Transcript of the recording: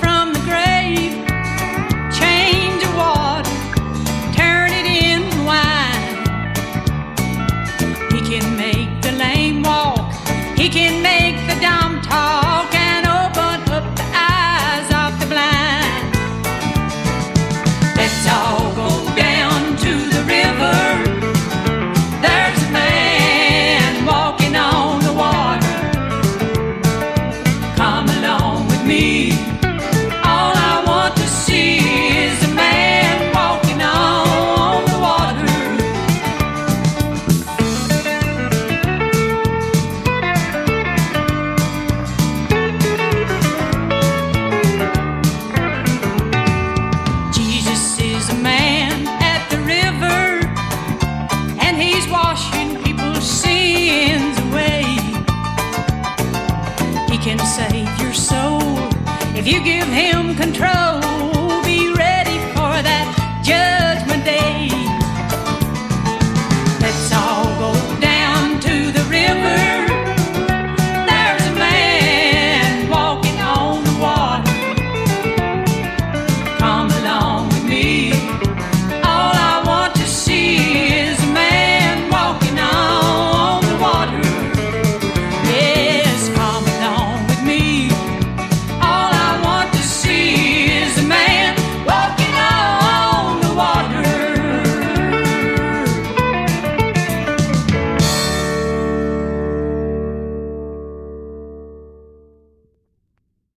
from the grave. Change the water, turn it into wine. He can make the lame walk, he can make the dumb talk, and open up the eyes of the blind. Let's all go down to the river. There's a man walking on the water. Come can save your soul if you give him control.